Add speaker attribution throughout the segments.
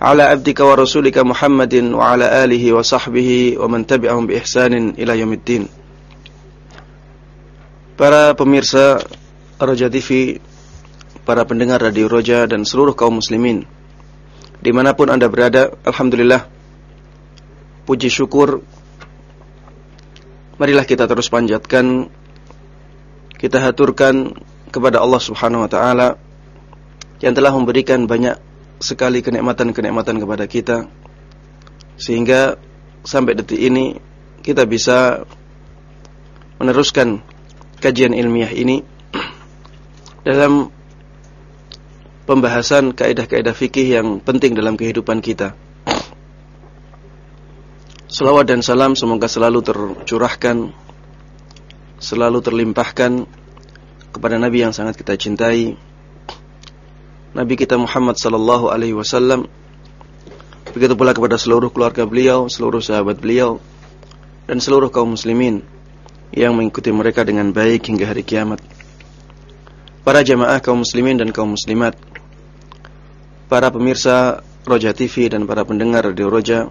Speaker 1: ala abdika wa rasulika Muhammadin wa ala alihi wa sahbihi wa man tabi'ahum bi ihsanin ila yaumiddin. Para pemirsa Roja TV, para pendengar Radio Roja dan seluruh kaum muslimin di mana pun Anda berada, Alhamdulillah puji syukur marilah kita terus panjatkan kita haturkan kepada Allah Subhanahu wa taala yang telah memberikan banyak sekali kenikmatan-kenikmatan kepada kita Sehingga sampai detik ini Kita bisa meneruskan kajian ilmiah ini dalam pembahasan kaidah-kaidah fikih yang penting dalam kehidupan kita. Salawat dan salam semoga selalu tercurahkan, selalu terlimpahkan kepada Nabi yang sangat kita cintai, Nabi kita Muhammad sallallahu alaihi wasallam. Begitu pula kepada seluruh keluarga beliau, seluruh sahabat beliau, dan seluruh kaum muslimin yang mengikuti mereka dengan baik hingga hari kiamat. Para jamaah kaum muslimin dan kaum muslimat, para pemirsa Roja TV dan para pendengar Radio Roja,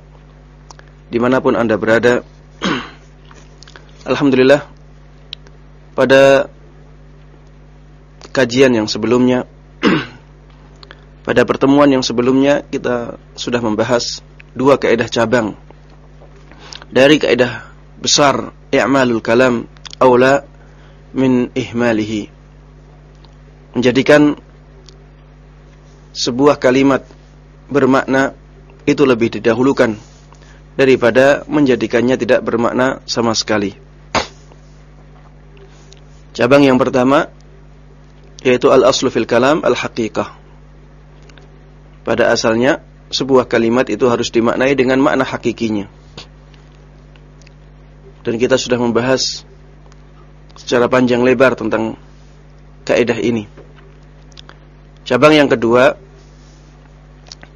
Speaker 1: di mana pun anda berada, Alhamdulillah, pada kajian yang sebelumnya, pada pertemuan yang sebelumnya kita sudah membahas dua kaidah cabang dari kaidah besar i'malul kalam aula min ihmalihi menjadikan sebuah kalimat bermakna itu lebih didahulukan daripada menjadikannya tidak bermakna sama sekali. Cabang yang pertama yaitu al-aslu fil kalam al-haqiqah. Pada asalnya sebuah kalimat itu harus dimaknai dengan makna hakikinya dan kita sudah membahas secara panjang lebar tentang kaidah ini. Cabang yang kedua,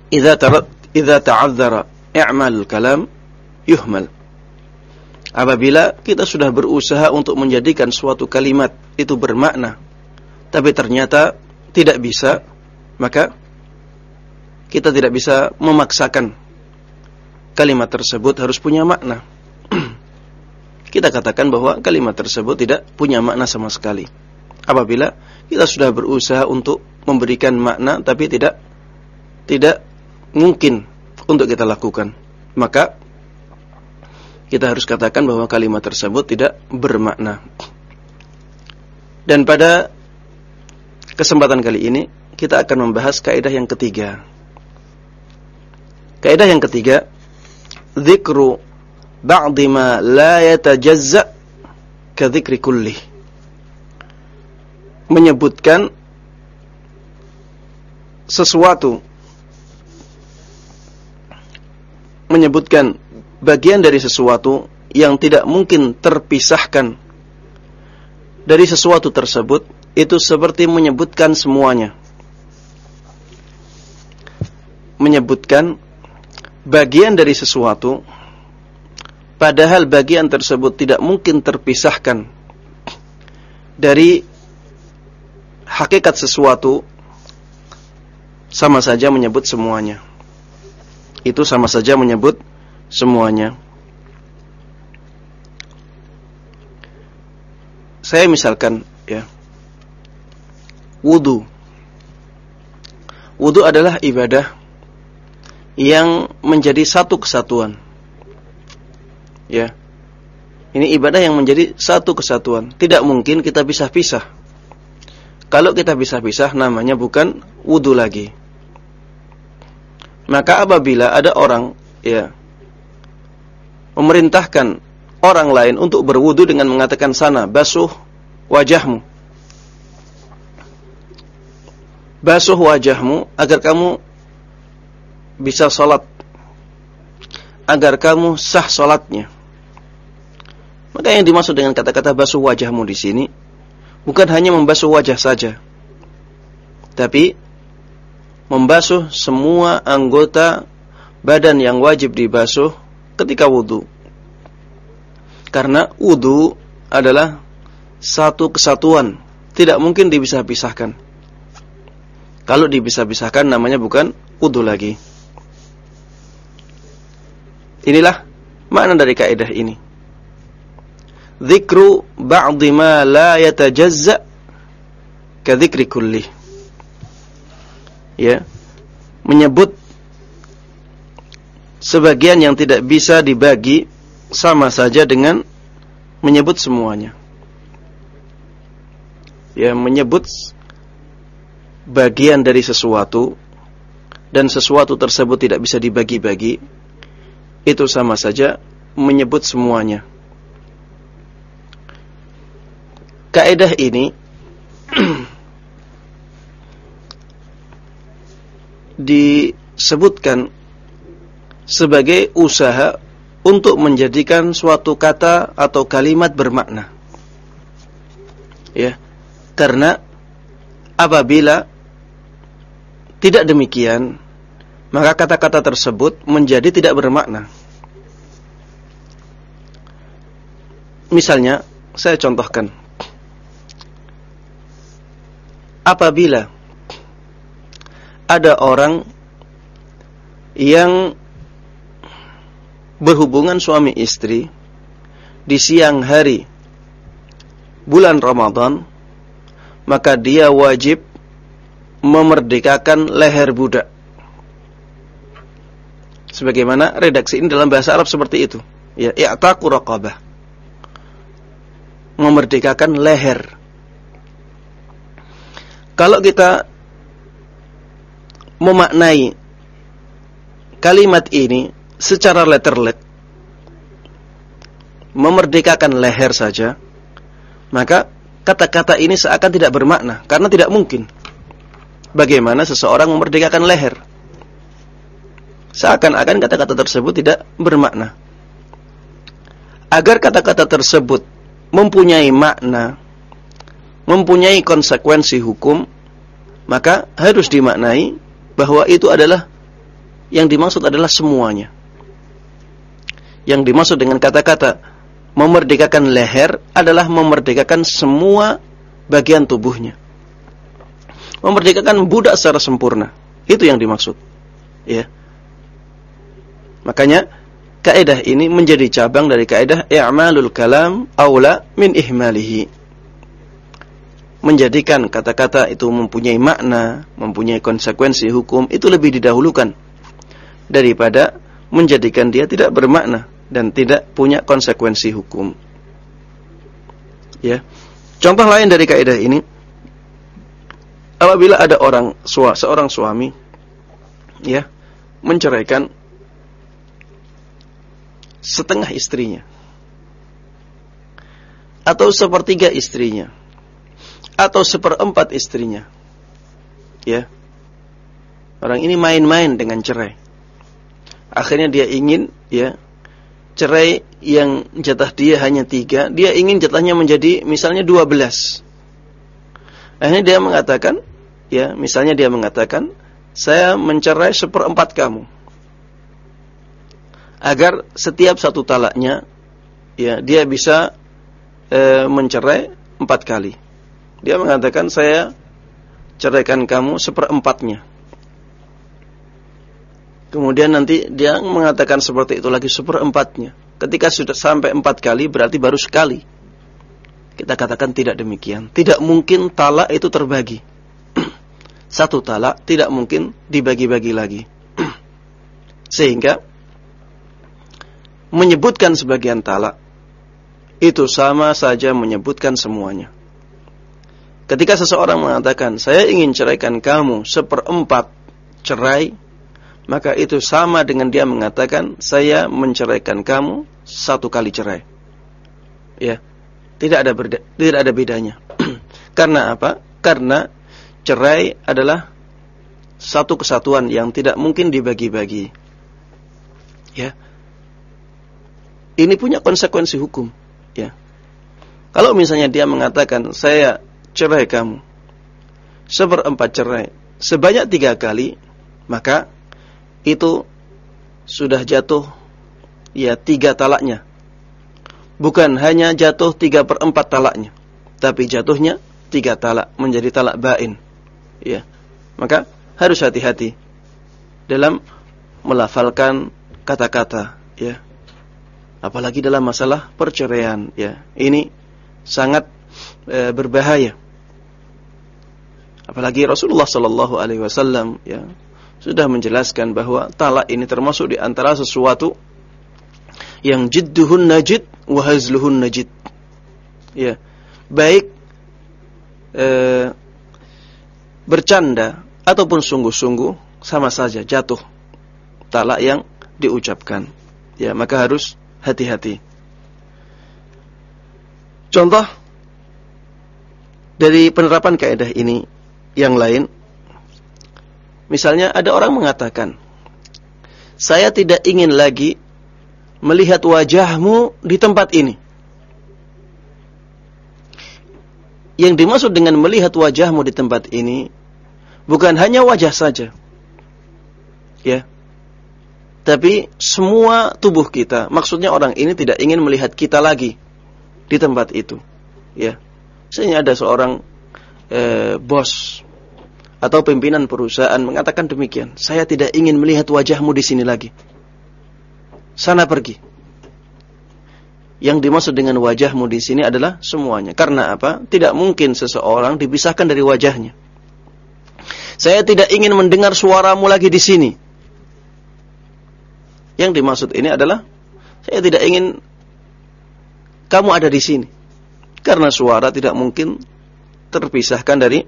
Speaker 1: idza ta'azzara i'mal kalam yuhmal. Apabila kita sudah berusaha untuk menjadikan suatu kalimat itu bermakna tapi ternyata tidak bisa, maka kita tidak bisa memaksakan kalimat tersebut harus punya makna kita katakan bahwa kalimat tersebut tidak punya makna sama sekali. Apabila kita sudah berusaha untuk memberikan makna tapi tidak tidak mungkin untuk kita lakukan, maka kita harus katakan bahwa kalimat tersebut tidak bermakna. Dan pada kesempatan kali ini kita akan membahas kaidah yang ketiga. Kaidah yang ketiga, zikru ba'di ma la yatajazza ka dzikri kullih menyebutkan sesuatu. Menyebutkan bagian dari sesuatu yang tidak mungkin terpisahkan dari sesuatu tersebut itu seperti menyebutkan semuanya. Menyebutkan bagian dari sesuatu Padahal bagian tersebut tidak mungkin terpisahkan dari hakikat sesuatu sama saja menyebut semuanya. Itu sama saja menyebut semuanya. Saya misalkan ya. Wudu. Wudu adalah ibadah yang menjadi satu kesatuan ya. Ini ibadah yang menjadi satu kesatuan. Tidak mungkin kita pisah-pisah. Kalau kita pisah-pisah namanya bukan wudu lagi. Maka apabila ada orang ya memerintahkan orang lain untuk berwudu dengan mengatakan sana basuh wajahmu. Basuh wajahmu agar kamu bisa sholat agar kamu sah sholatnya. Maka yang dimaksud dengan kata-kata basuh wajahmu di sini bukan hanya membasuh wajah saja, tapi membasuh semua anggota badan yang wajib dibasuh ketika wudhu. Karena wudhu adalah satu kesatuan, tidak mungkin dipisah-pisahkan. Kalau dipisah-pisahkan namanya bukan wudhu lagi. Inilah makna dari kaidah ini. Zikru ba'di ma la yatajazza ka dzikri kulli. Ya. Menyebut sebagian yang tidak bisa dibagi sama saja dengan menyebut semuanya. Ya, menyebut bagian dari sesuatu dan sesuatu tersebut tidak bisa dibagi-bagi itu sama saja menyebut semuanya. Kaidah ini disebutkan sebagai usaha untuk menjadikan suatu kata atau kalimat bermakna. Ya. Karena apabila tidak demikian, maka kata-kata tersebut menjadi tidak bermakna. Misalnya, saya contohkan. Apabila ada orang yang berhubungan suami istri di siang hari bulan Ramadan, maka dia wajib memerdekakan leher budak sebagaimana redaksi ini dalam bahasa Arab seperti itu. Ya i'taqu raqabah. Memerdekakan leher. Kalau kita memaknai kalimat ini secara letterlet memerdekakan leher saja maka kata-kata ini seakan tidak bermakna karena tidak mungkin. Bagaimana seseorang memerdekakan leher Seakan-akan kata-kata tersebut tidak bermakna. Agar kata-kata tersebut mempunyai makna, mempunyai konsekuensi hukum, maka harus dimaknai bahwa itu adalah yang dimaksud adalah semuanya. Yang dimaksud dengan kata-kata memerdekakan leher adalah memerdekakan semua bagian tubuhnya. Memerdekakan budak secara sempurna. Itu yang dimaksud. Ya. Makanya kaidah ini menjadi cabang dari kaidah i'malul kalam aula min ihmalihi. Menjadikan kata-kata itu mempunyai makna, mempunyai konsekuensi hukum itu lebih didahulukan daripada menjadikan dia tidak bermakna dan tidak punya konsekuensi hukum. Ya. Contoh lain dari kaidah ini apabila ada orang seorang suami ya menceraikan setengah istrinya. Atau sepertiga istrinya. Atau seperempat istrinya. Ya. Orang ini main-main dengan cerai. Akhirnya dia ingin ya cerai yang jatah dia hanya tiga. Dia ingin jatahnya menjadi misalnya dua belas. Akhirnya dia mengatakan ya misalnya dia mengatakan saya mencerai seperempat kamu agar setiap satu talaknya ya dia bisa e, mencerai empat kali. Dia mengatakan saya ceraikan kamu seperempatnya. Kemudian nanti dia mengatakan seperti itu lagi seperempatnya. Ketika sudah sampai empat kali berarti baru sekali. Kita katakan tidak demikian. Tidak mungkin talak itu terbagi. Satu talak tidak mungkin dibagi-bagi lagi. Sehingga menyebutkan sebagian talak itu sama saja menyebutkan semuanya. Ketika seseorang mengatakan, saya ingin ceraikan kamu seperempat cerai, maka itu sama dengan dia mengatakan, saya menceraikan kamu satu kali cerai. Ya, tidak ada berda, tidak ada bedanya. Karena apa? Karena cerai adalah satu kesatuan yang tidak mungkin dibagi-bagi. Ya. Ini punya konsekuensi hukum, ya. Kalau misalnya dia mengatakan saya cerai kamu seperempat cerai sebanyak tiga kali, maka itu sudah jatuh ya tiga talaknya. Bukan hanya jatuh tiga per empat talaknya, tapi jatuhnya tiga talak menjadi talak bain. Ya, maka harus hati-hati dalam melafalkan kata-kata. Ya, apalagi dalam masalah perceraian. Ya, ini sangat e, berbahaya. Apalagi Rasulullah Sallallahu Alaihi Wasallam ya sudah menjelaskan bahwa talak ini termasuk di antara sesuatu yang jidduhun najid wa hazluhun najid. Ya. Baik eh, bercanda ataupun sungguh-sungguh sama saja jatuh talak yang diucapkan. Ya, maka harus hati-hati. Contoh dari penerapan kaidah ini yang lain Misalnya ada orang mengatakan, saya tidak ingin lagi melihat wajahmu di tempat ini. Yang dimaksud dengan melihat wajahmu di tempat ini bukan hanya wajah saja. Ya. Tapi semua tubuh kita, maksudnya orang ini tidak ingin melihat kita lagi di tempat itu. Ya. Misalnya ada seorang eh, bos atau pimpinan perusahaan mengatakan demikian, saya tidak ingin melihat wajahmu di sini lagi. Sana pergi. Yang dimaksud dengan wajahmu di sini adalah semuanya. Karena apa? Tidak mungkin seseorang dipisahkan dari wajahnya. Saya tidak ingin mendengar suaramu lagi di sini. Yang dimaksud ini adalah saya tidak ingin kamu ada di sini. Karena suara tidak mungkin terpisahkan dari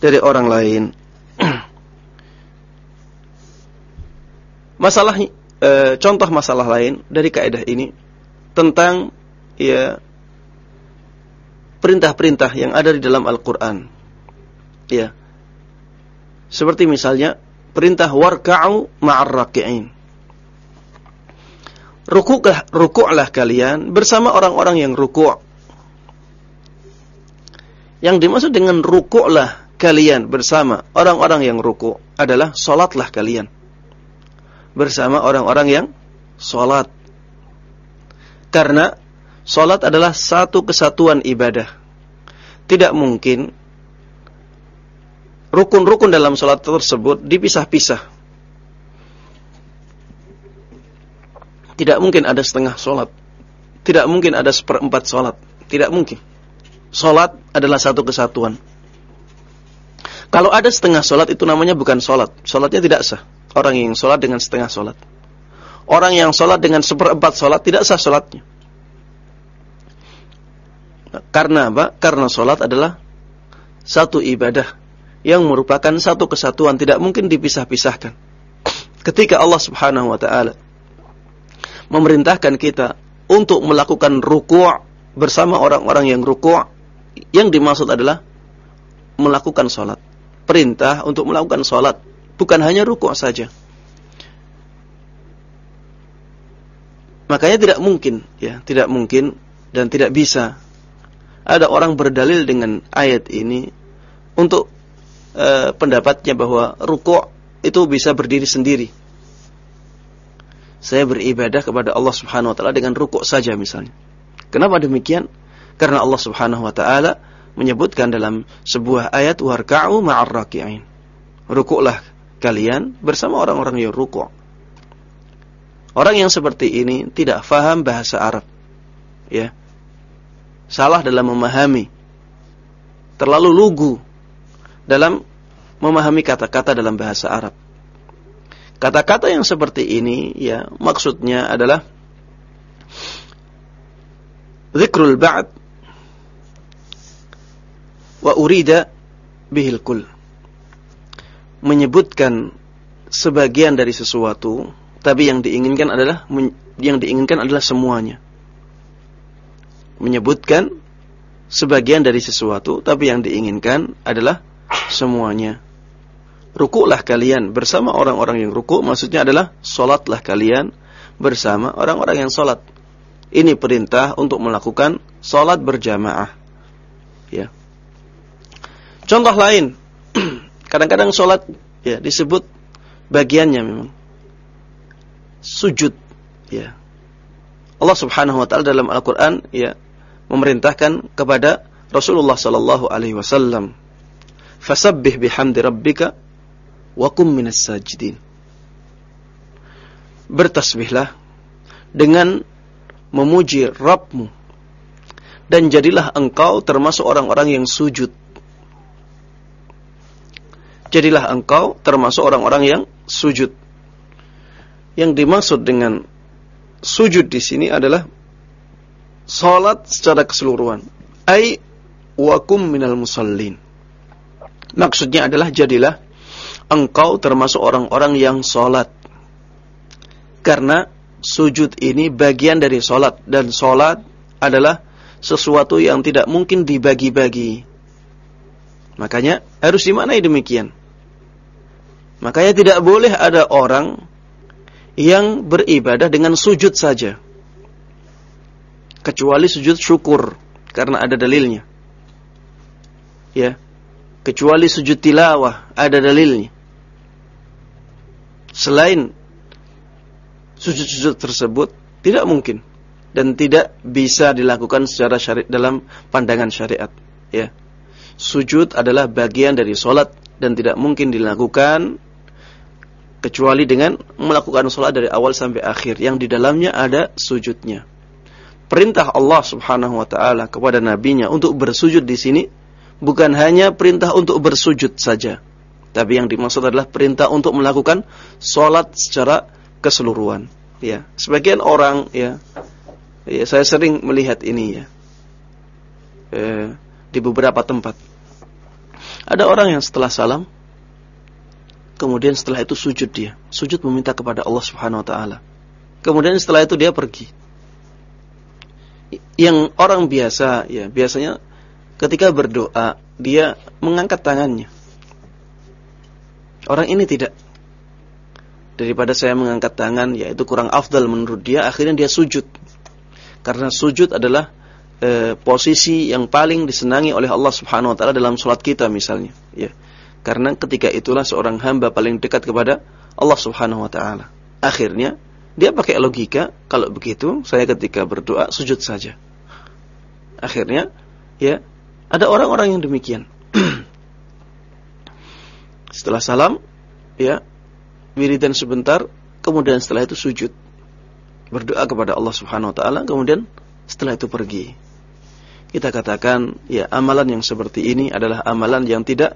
Speaker 1: dari orang lain. masalah e, contoh masalah lain dari kaidah ini tentang ya perintah-perintah yang ada di dalam Al-Qur'an. Ya. Seperti misalnya perintah warka'u ma'ar raki'in. Rukuklah, rukuklah kalian bersama orang-orang yang rukuk. Yang dimaksud dengan rukuklah kalian bersama orang-orang yang ruku adalah solatlah kalian bersama orang-orang yang solat. Karena solat adalah satu kesatuan ibadah. Tidak mungkin rukun-rukun dalam solat tersebut dipisah-pisah. Tidak mungkin ada setengah solat. Tidak mungkin ada seperempat solat. Tidak mungkin. Solat adalah satu kesatuan. Kalau ada setengah solat itu namanya bukan solat. Solatnya tidak sah. Orang yang solat dengan setengah solat. Orang yang solat dengan seperempat solat tidak sah solatnya. Karena apa? Karena solat adalah satu ibadah yang merupakan satu kesatuan. Tidak mungkin dipisah-pisahkan. Ketika Allah subhanahu wa ta'ala memerintahkan kita untuk melakukan ruku' bersama orang-orang yang ruku' yang dimaksud adalah melakukan solat perintah untuk melakukan sholat. Bukan hanya rukuk saja. Makanya tidak mungkin, ya, tidak mungkin dan tidak bisa ada orang berdalil dengan ayat ini untuk e, pendapatnya bahwa rukuk itu bisa berdiri sendiri. Saya beribadah kepada Allah Subhanahu wa taala dengan rukuk saja misalnya. Kenapa demikian? Karena Allah Subhanahu wa taala menyebutkan dalam sebuah ayat warka'u ma'ar raki'in. Rukuklah kalian bersama orang-orang yang rukuk. Orang yang seperti ini tidak faham bahasa Arab. Ya. Salah dalam memahami. Terlalu lugu dalam memahami kata-kata dalam bahasa Arab. Kata-kata yang seperti ini ya maksudnya adalah zikrul ba'd wa urida bihil kul. Menyebutkan sebagian dari sesuatu tapi yang diinginkan adalah yang diinginkan adalah semuanya. Menyebutkan sebagian dari sesuatu tapi yang diinginkan adalah semuanya rukuklah kalian bersama orang-orang yang rukuk maksudnya adalah salatlah kalian bersama orang-orang yang salat. Ini perintah untuk melakukan salat berjamaah. Ya. Contoh lain, kadang-kadang salat ya disebut bagiannya memang sujud ya. Allah Subhanahu wa taala dalam Al-Qur'an ya memerintahkan kepada Rasulullah sallallahu alaihi wasallam fasabbih bihamdi rabbika wa kum minas sajidin. Bertasbihlah dengan memuji Rabbmu dan jadilah engkau termasuk orang-orang yang sujud. Jadilah engkau termasuk orang-orang yang sujud. Yang dimaksud dengan sujud di sini adalah salat secara keseluruhan. Ai wakum minal musallin. Maksudnya adalah jadilah engkau termasuk orang-orang yang sholat. Karena sujud ini bagian dari sholat. Dan sholat adalah sesuatu yang tidak mungkin dibagi-bagi. Makanya harus dimaknai demikian. Makanya tidak boleh ada orang yang beribadah dengan sujud saja. Kecuali sujud syukur. Karena ada dalilnya. Ya. Kecuali sujud tilawah. Ada dalilnya selain sujud-sujud tersebut tidak mungkin dan tidak bisa dilakukan secara syari dalam pandangan syariat ya. Sujud adalah bagian dari solat dan tidak mungkin dilakukan kecuali dengan melakukan solat dari awal sampai akhir. Yang di dalamnya ada sujudnya. Perintah Allah Subhanahu wa taala kepada nabinya untuk bersujud di sini bukan hanya perintah untuk bersujud saja tapi yang dimaksud adalah perintah untuk melakukan sholat secara keseluruhan. Ya, sebagian orang ya, ya saya sering melihat ini ya, eh, di beberapa tempat. Ada orang yang setelah salam, kemudian setelah itu sujud dia, sujud meminta kepada Allah Subhanahu Wa Taala. Kemudian setelah itu dia pergi. Yang orang biasa ya, biasanya ketika berdoa dia mengangkat tangannya Orang ini tidak. Daripada saya mengangkat tangan, yaitu kurang afdal menurut dia, akhirnya dia sujud. Karena sujud adalah e, posisi yang paling disenangi oleh Allah Subhanahu wa taala dalam salat kita misalnya, ya. Karena ketika itulah seorang hamba paling dekat kepada Allah Subhanahu wa taala. Akhirnya dia pakai logika, kalau begitu saya ketika berdoa sujud saja. Akhirnya ya, ada orang-orang yang demikian. Setelah salam, ya, wiridan sebentar, kemudian setelah itu sujud. Berdoa kepada Allah Subhanahu wa taala, kemudian setelah itu pergi. Kita katakan, ya, amalan yang seperti ini adalah amalan yang tidak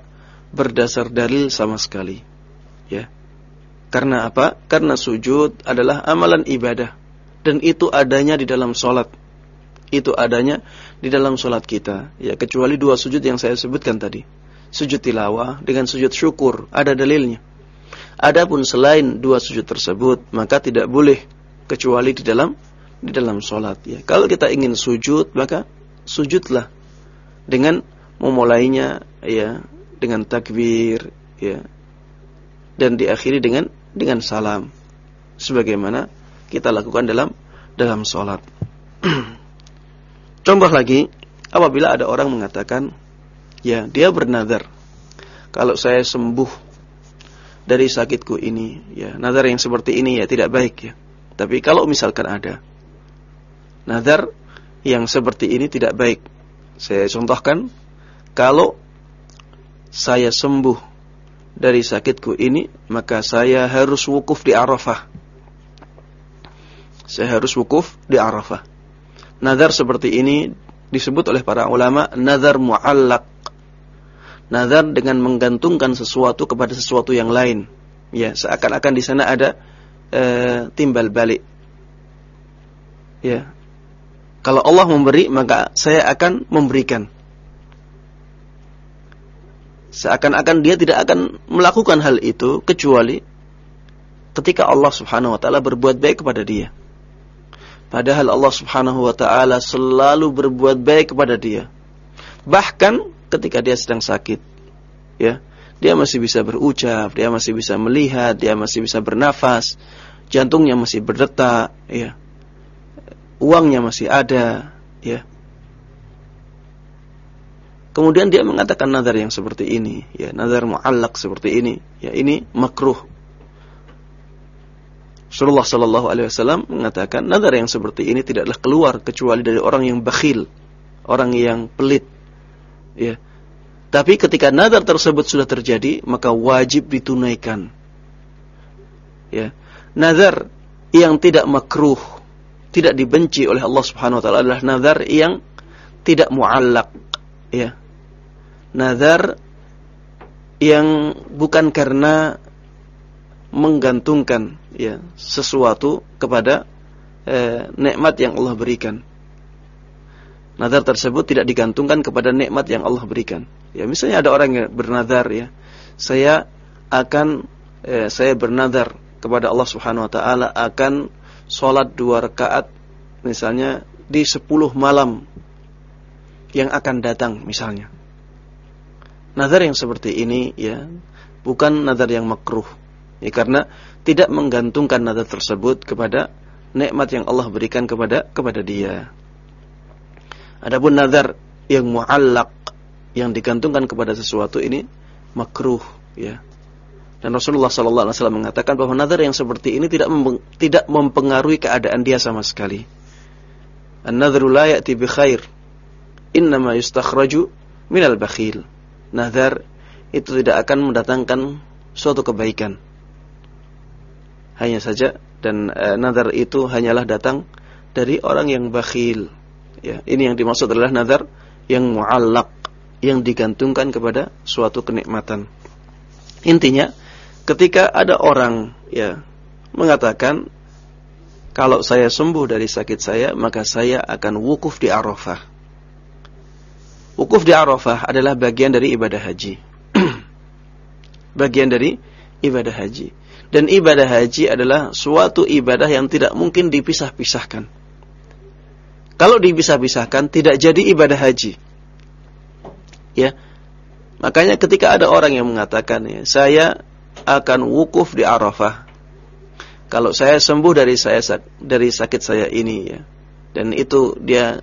Speaker 1: berdasar dalil sama sekali. Ya. Karena apa? Karena sujud adalah amalan ibadah dan itu adanya di dalam solat. Itu adanya di dalam solat kita. Ya, kecuali dua sujud yang saya sebutkan tadi sujud tilawah dengan sujud syukur, ada dalilnya. Adapun selain dua sujud tersebut, maka tidak boleh kecuali di dalam di dalam solat. Ya. Kalau kita ingin sujud, maka sujudlah dengan memulainya ya dengan takbir ya dan diakhiri dengan dengan salam sebagaimana kita lakukan dalam dalam solat. Contoh lagi, apabila ada orang mengatakan Ya, dia bernazar. Kalau saya sembuh dari sakitku ini, ya, nazar yang seperti ini ya tidak baik ya. Tapi kalau misalkan ada nazar yang seperti ini tidak baik. Saya contohkan, kalau saya sembuh dari sakitku ini, maka saya harus wukuf di Arafah. Saya harus wukuf di Arafah. Nazar seperti ini disebut oleh para ulama nazar muallak nazar dengan menggantungkan sesuatu kepada sesuatu yang lain. Ya, seakan-akan di sana ada e, timbal balik. Ya. Kalau Allah memberi, maka saya akan memberikan. Seakan-akan dia tidak akan melakukan hal itu kecuali ketika Allah Subhanahu wa taala berbuat baik kepada dia. Padahal Allah Subhanahu wa taala selalu berbuat baik kepada dia. Bahkan ketika dia sedang sakit. Ya. Dia masih bisa berucap, dia masih bisa melihat, dia masih bisa bernafas, jantungnya masih berdetak, ya. Uangnya masih ada, ya. Kemudian dia mengatakan nazar yang seperti ini, ya, nazar muallak seperti ini, ya, ini makruh. Rasulullah Shallallahu Alaihi Wasallam mengatakan nazar yang seperti ini tidaklah keluar kecuali dari orang yang bakhil, orang yang pelit, ya tapi ketika nazar tersebut sudah terjadi, maka wajib ditunaikan. Ya. Nazar yang tidak makruh, tidak dibenci oleh Allah Subhanahu wa taala adalah nazar yang tidak muallak, ya. Nazar yang bukan karena menggantungkan ya sesuatu kepada eh, nikmat yang Allah berikan. Nazar tersebut tidak digantungkan kepada nikmat yang Allah berikan. Ya, misalnya ada orang yang bernazar ya, saya akan eh, saya bernazar kepada Allah Subhanahu wa taala akan sholat dua rakaat misalnya di sepuluh malam yang akan datang misalnya. Nazar yang seperti ini ya bukan nazar yang makruh. Ya, karena tidak menggantungkan nazar tersebut kepada nikmat yang Allah berikan kepada kepada dia. Adapun nazar yang muallak yang digantungkan kepada sesuatu ini makruh ya. Dan Rasulullah sallallahu alaihi wasallam mengatakan bahwa nazar yang seperti ini tidak tidak mempengaruhi keadaan dia sama sekali. An-nadhru la ya'ti bi khair. Innama yustakhraju minal bakhil. Nazar itu tidak akan mendatangkan suatu kebaikan. Hanya saja dan e, nazar itu hanyalah datang dari orang yang bakhil. Ya, ini yang dimaksud adalah nazar yang muallaq yang digantungkan kepada suatu kenikmatan. Intinya, ketika ada orang ya mengatakan kalau saya sembuh dari sakit saya, maka saya akan wukuf di Arafah. Wukuf di Arafah adalah bagian dari ibadah haji. bagian dari ibadah haji. Dan ibadah haji adalah suatu ibadah yang tidak mungkin dipisah-pisahkan. Kalau dipisah-pisahkan tidak jadi ibadah haji. Ya. Makanya ketika ada orang yang mengatakan ya, saya akan wukuf di Arafah. Kalau saya sembuh dari saya dari sakit saya ini ya. Dan itu dia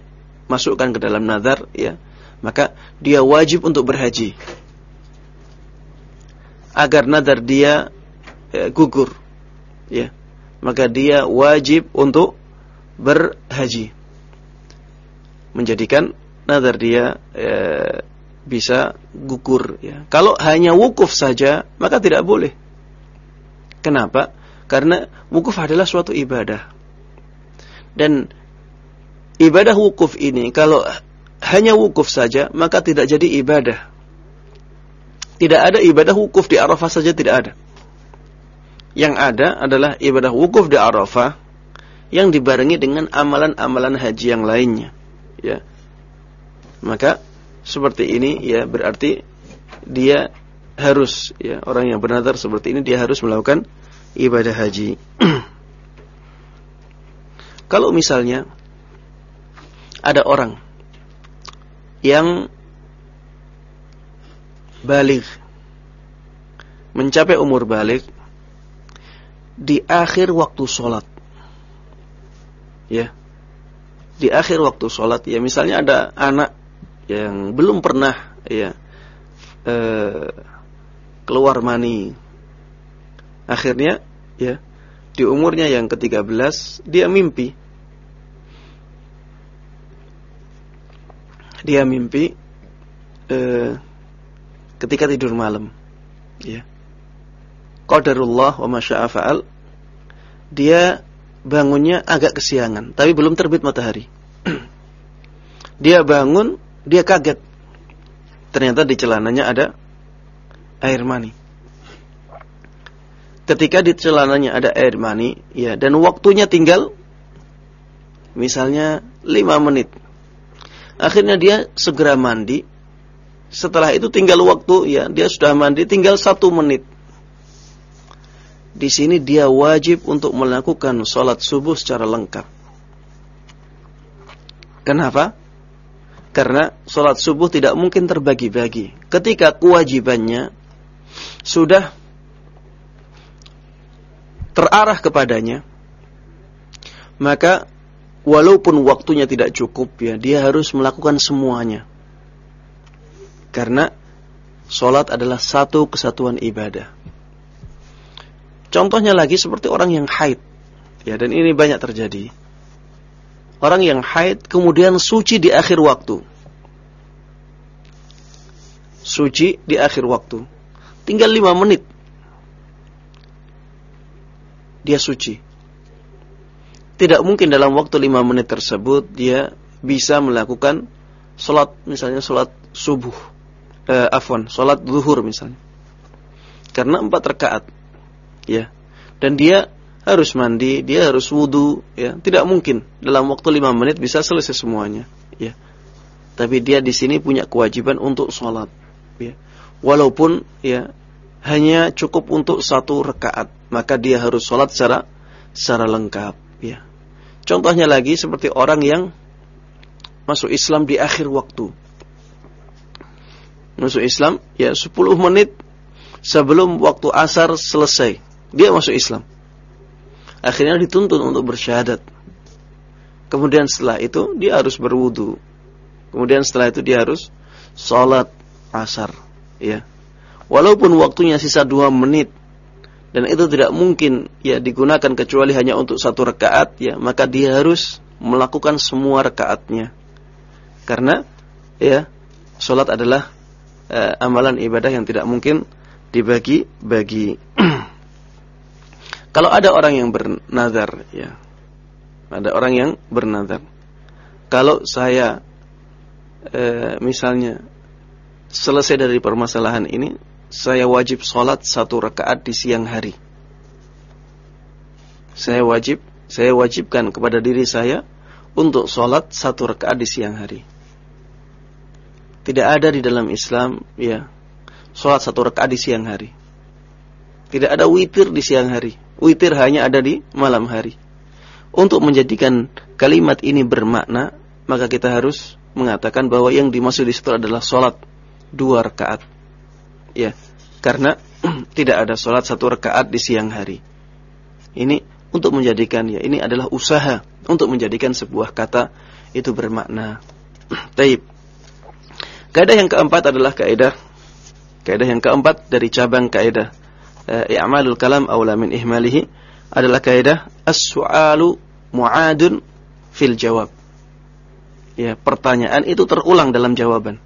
Speaker 1: masukkan ke dalam nazar ya. Maka dia wajib untuk berhaji. Agar nazar dia ya, gugur. Ya. Maka dia wajib untuk berhaji. Menjadikan nazar dia ya, bisa gugur ya. Kalau hanya wukuf saja maka tidak boleh. Kenapa? Karena wukuf adalah suatu ibadah. Dan ibadah wukuf ini kalau hanya wukuf saja maka tidak jadi ibadah. Tidak ada ibadah wukuf di Arafah saja tidak ada. Yang ada adalah ibadah wukuf di Arafah yang dibarengi dengan amalan-amalan haji yang lainnya. Ya. Maka seperti ini ya berarti dia harus ya orang yang bernazar seperti ini dia harus melakukan ibadah haji. Kalau misalnya ada orang yang balik mencapai umur balik di akhir waktu sholat ya di akhir waktu sholat ya misalnya ada anak yang belum pernah ya eh, keluar mani. Akhirnya ya di umurnya yang ke-13 dia mimpi. Dia mimpi eh, ketika tidur malam. Ya. Qadarullah wa masya'a fa'al. Dia bangunnya agak kesiangan, tapi belum terbit matahari. dia bangun dia kaget. Ternyata di celananya ada air mani. Ketika di celananya ada air mani, ya, dan waktunya tinggal misalnya 5 menit. Akhirnya dia segera mandi. Setelah itu tinggal waktu, ya, dia sudah mandi tinggal satu menit. Di sini dia wajib untuk melakukan sholat subuh secara lengkap. Kenapa? Karena sholat subuh tidak mungkin terbagi-bagi. Ketika kewajibannya sudah terarah kepadanya, maka walaupun waktunya tidak cukup ya, dia harus melakukan semuanya. Karena solat adalah satu kesatuan ibadah. Contohnya lagi seperti orang yang haid. Ya, dan ini banyak terjadi. Orang yang haid kemudian suci di akhir waktu. Suci di akhir waktu. Tinggal lima menit. Dia suci. Tidak mungkin dalam waktu lima menit tersebut dia bisa melakukan sholat misalnya sholat subuh eh, afwan, salat zuhur misalnya. Karena empat rakaat. Ya. Dan dia harus mandi, dia harus wudu, ya. Tidak mungkin dalam waktu lima menit bisa selesai semuanya, ya. Tapi dia di sini punya kewajiban untuk sholat, ya. Walaupun ya hanya cukup untuk satu rakaat, maka dia harus sholat secara secara lengkap, ya. Contohnya lagi seperti orang yang masuk Islam di akhir waktu masuk Islam ya 10 menit sebelum waktu asar selesai dia masuk Islam. Akhirnya dituntut untuk bersyahadat. Kemudian setelah itu dia harus berwudu. Kemudian setelah itu dia harus sholat asar ya. Walaupun waktunya sisa 2 menit dan itu tidak mungkin ya digunakan kecuali hanya untuk satu rakaat ya maka dia harus melakukan semua rakaatnya. Karena ya sholat adalah uh, amalan ibadah yang tidak mungkin dibagi-bagi. Kalau ada orang yang bernazar, ya, ada orang yang bernazar. Kalau saya, uh, misalnya, selesai dari permasalahan ini, saya wajib sholat satu rakaat di siang hari. Saya wajib, saya wajibkan kepada diri saya untuk sholat satu rakaat di siang hari. Tidak ada di dalam Islam ya sholat satu rakaat di siang hari. Tidak ada witir di siang hari. Witir hanya ada di malam hari. Untuk menjadikan kalimat ini bermakna, maka kita harus mengatakan bahwa yang dimaksud di situ adalah sholat dua rakaat. Ya, karena tidak ada sholat satu rakaat di siang hari. Ini untuk menjadikan ya ini adalah usaha untuk menjadikan sebuah kata itu bermakna. Taib. Kaidah yang keempat adalah kaidah kaidah yang keempat dari cabang kaidah i'malul kalam aula min ihmalihi adalah kaidah as-su'alu mu'adun fil jawab. Ya, pertanyaan itu terulang dalam jawaban.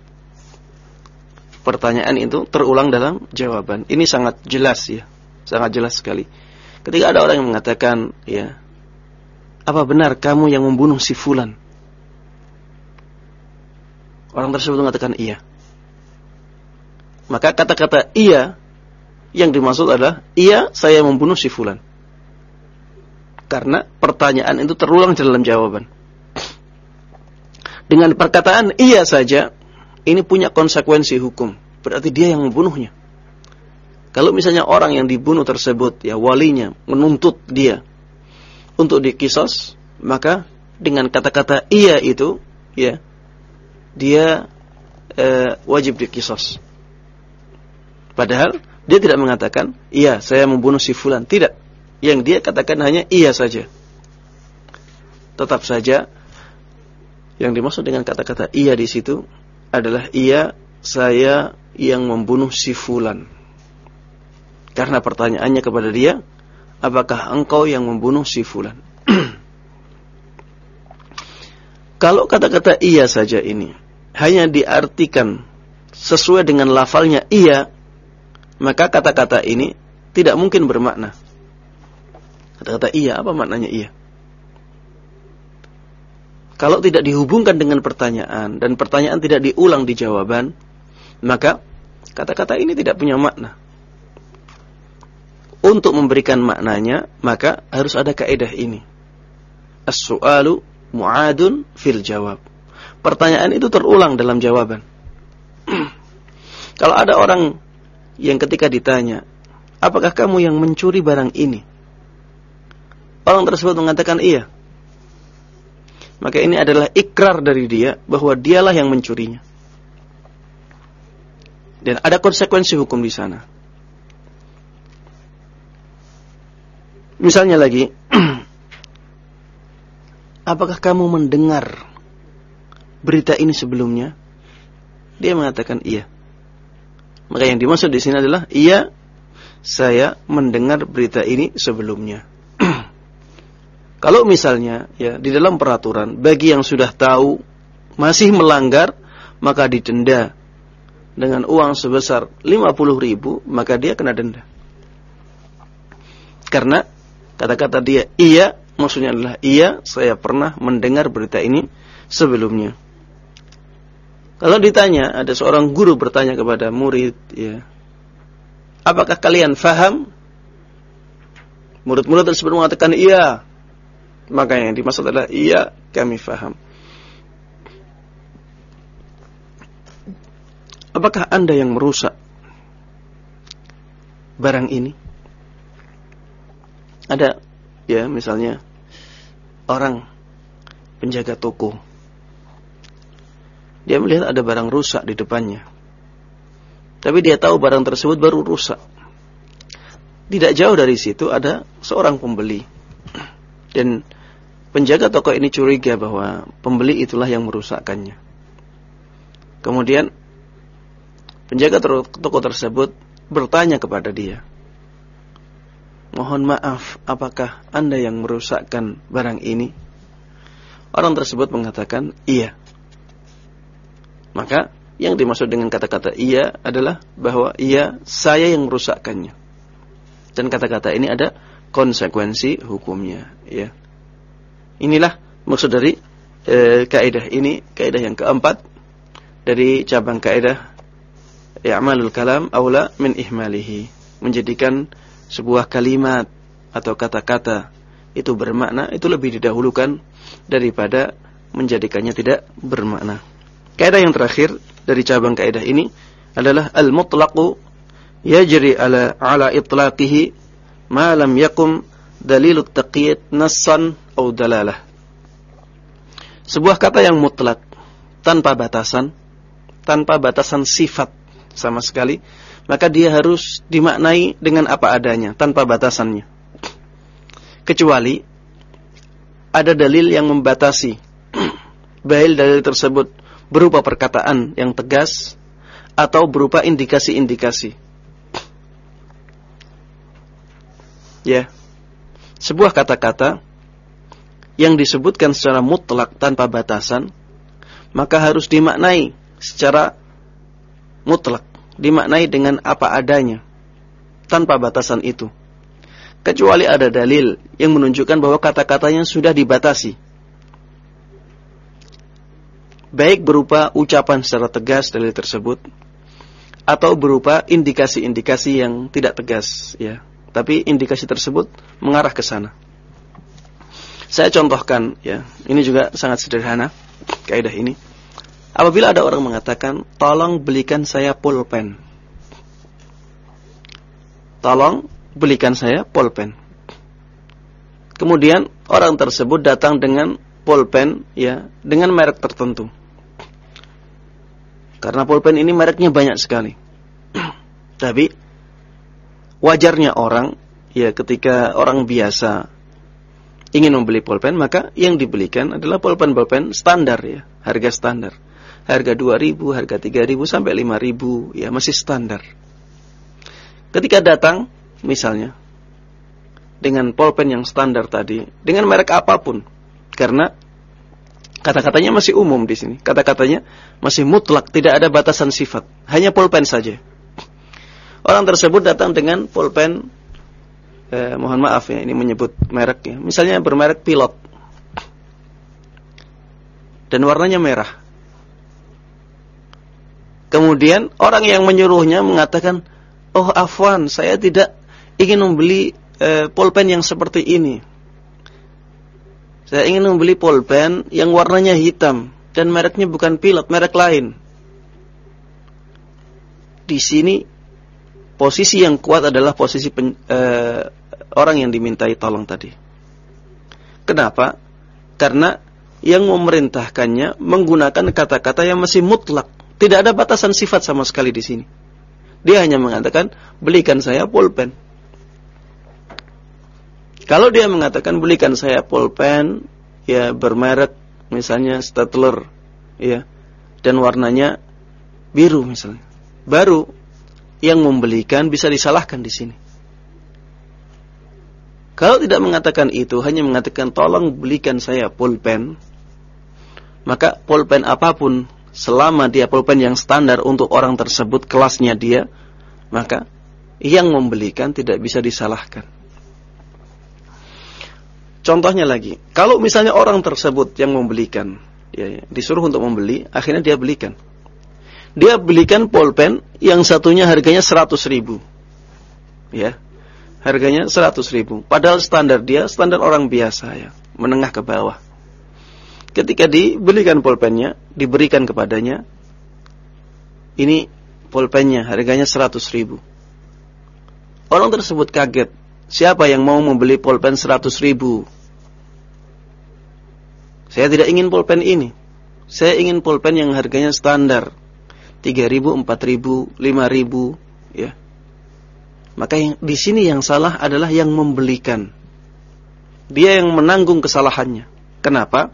Speaker 1: Pertanyaan itu terulang dalam jawaban. Ini sangat jelas ya. Sangat jelas sekali. Ketika ada orang yang mengatakan, ya, apa benar kamu yang membunuh si fulan? Orang tersebut mengatakan iya. Maka kata-kata iya yang dimaksud adalah iya saya membunuh si fulan. Karena pertanyaan itu terulang dalam jawaban. Dengan perkataan iya saja ini punya konsekuensi hukum. Berarti dia yang membunuhnya. Kalau misalnya orang yang dibunuh tersebut ya walinya menuntut dia untuk dikisos, maka dengan kata-kata iya itu ya dia e, wajib dikisos. Padahal dia tidak mengatakan, iya saya membunuh si fulan. Tidak. Yang dia katakan hanya iya saja. Tetap saja yang dimaksud dengan kata-kata iya di situ adalah iya saya yang membunuh si fulan. Karena pertanyaannya kepada dia, apakah engkau yang membunuh si fulan? Kalau kata-kata iya saja ini hanya diartikan sesuai dengan lafalnya iya, maka kata-kata ini tidak mungkin bermakna. Kata-kata iya, apa maknanya iya? Kalau tidak dihubungkan dengan pertanyaan dan pertanyaan tidak diulang di jawaban, maka kata-kata ini tidak punya makna. Untuk memberikan maknanya, maka harus ada kaidah ini. As-su'alu mu'adun fil jawab pertanyaan itu terulang dalam jawaban. Kalau ada orang yang ketika ditanya, apakah kamu yang mencuri barang ini? Orang tersebut mengatakan iya. Maka ini adalah ikrar dari dia bahwa dialah yang mencurinya. Dan ada konsekuensi hukum di sana. Misalnya lagi, apakah kamu mendengar berita ini sebelumnya? Dia mengatakan iya. Maka yang dimaksud di sini adalah iya, saya mendengar berita ini sebelumnya. Kalau misalnya ya di dalam peraturan bagi yang sudah tahu masih melanggar maka didenda dengan uang sebesar 50 ribu maka dia kena denda. Karena kata-kata dia iya maksudnya adalah iya saya pernah mendengar berita ini sebelumnya. Kalau ditanya ada seorang guru bertanya kepada murid ya apakah kalian faham? Murid-murid tersebut mengatakan iya. Maka yang dimaksud adalah iya kami faham. Apakah Anda yang merusak barang ini? Ada ya misalnya orang penjaga toko. Dia melihat ada barang rusak di depannya. Tapi dia tahu barang tersebut baru rusak. Tidak jauh dari situ ada seorang pembeli. Dan penjaga toko ini curiga bahwa pembeli itulah yang merusakkannya. Kemudian Penjaga toko tersebut bertanya kepada dia, Mohon maaf, apakah Anda yang merusakkan barang ini? Orang tersebut mengatakan, iya. Maka, yang dimaksud dengan kata-kata iya adalah bahwa iya, saya yang merusakkannya. Dan kata-kata ini ada konsekuensi hukumnya. Ya. Inilah maksud dari e, kaidah ini, kaidah yang keempat dari cabang kaidah i'malul kalam aula min ihmalihi. Menjadikan sebuah kalimat atau kata-kata itu bermakna itu lebih didahulukan daripada menjadikannya tidak bermakna. Kaidah yang terakhir dari cabang kaidah ini adalah al-mutlaqu yajri ala ala itlaqihi ma lam yakum dalilut taqiyid nassan atau dalalah. Sebuah kata yang mutlak tanpa batasan, tanpa batasan sifat sama sekali, maka dia harus dimaknai dengan apa adanya, tanpa batasannya. Kecuali ada dalil yang membatasi, baik dalil tersebut berupa perkataan yang tegas atau berupa indikasi-indikasi. Ya. Sebuah kata-kata yang disebutkan secara mutlak tanpa batasan, maka harus dimaknai secara mutlak, dimaknai dengan apa adanya, tanpa batasan itu. Kecuali ada dalil yang menunjukkan bahwa kata-katanya sudah dibatasi. Baik berupa ucapan secara tegas dalil tersebut, atau berupa indikasi-indikasi yang tidak tegas, ya. Tapi indikasi tersebut mengarah ke sana. Saya contohkan, ya. Ini juga sangat sederhana kaidah ini. Apabila ada orang mengatakan, tolong belikan saya pulpen. Tolong belikan saya pulpen. Kemudian orang tersebut datang dengan pulpen ya, dengan merek tertentu. Karena pulpen ini mereknya banyak sekali. Tapi wajarnya orang ya ketika orang biasa ingin membeli pulpen maka yang dibelikan adalah pulpen-pulpen standar ya, harga standar harga 2000, harga 3000 sampai 5000 ya masih standar. Ketika datang misalnya dengan pulpen yang standar tadi, dengan merek apa pun karena kata-katanya masih umum di sini. Kata-katanya masih mutlak, tidak ada batasan sifat, hanya pulpen saja. Orang tersebut datang dengan pulpen eh, mohon maaf ya ini menyebut merek ya. Misalnya bermerek pilot. Dan warnanya merah. Kemudian orang yang menyuruhnya mengatakan, "Oh, afwan, saya tidak ingin membeli e, pulpen yang seperti ini. Saya ingin membeli pulpen yang warnanya hitam dan mereknya bukan pilot, merek lain." Di sini posisi yang kuat adalah posisi pen, e, orang yang dimintai tolong tadi. Kenapa? Karena yang memerintahkannya menggunakan kata-kata yang masih mutlak tidak ada batasan sifat sama sekali di sini. Dia hanya mengatakan, belikan saya pulpen. Kalau dia mengatakan belikan saya pulpen ya bermerek misalnya Stadler ya dan warnanya biru misalnya. Baru yang membelikan bisa disalahkan di sini. Kalau tidak mengatakan itu, hanya mengatakan tolong belikan saya pulpen, maka pulpen apa pun selama dia pulpen yang standar untuk orang tersebut kelasnya dia, maka yang membelikan tidak bisa disalahkan. Contohnya lagi, kalau misalnya orang tersebut yang membelikan, ya, disuruh untuk membeli, akhirnya dia belikan. Dia belikan pulpen yang satunya harganya 100 ribu. Ya, harganya 100 ribu. Padahal standar dia standar orang biasa ya, menengah ke bawah. Ketika dibelikan pulpennya, diberikan kepadanya, ini pulpennya harganya 100 ribu. Orang tersebut kaget. Siapa yang mau membeli pulpen 100 ribu? Saya tidak ingin pulpen ini. Saya ingin pulpen yang harganya standar. 3 ribu, 4 ribu, 5 ribu. Ya. Maka yang, di sini yang salah adalah yang membelikan. Dia yang menanggung kesalahannya. Kenapa?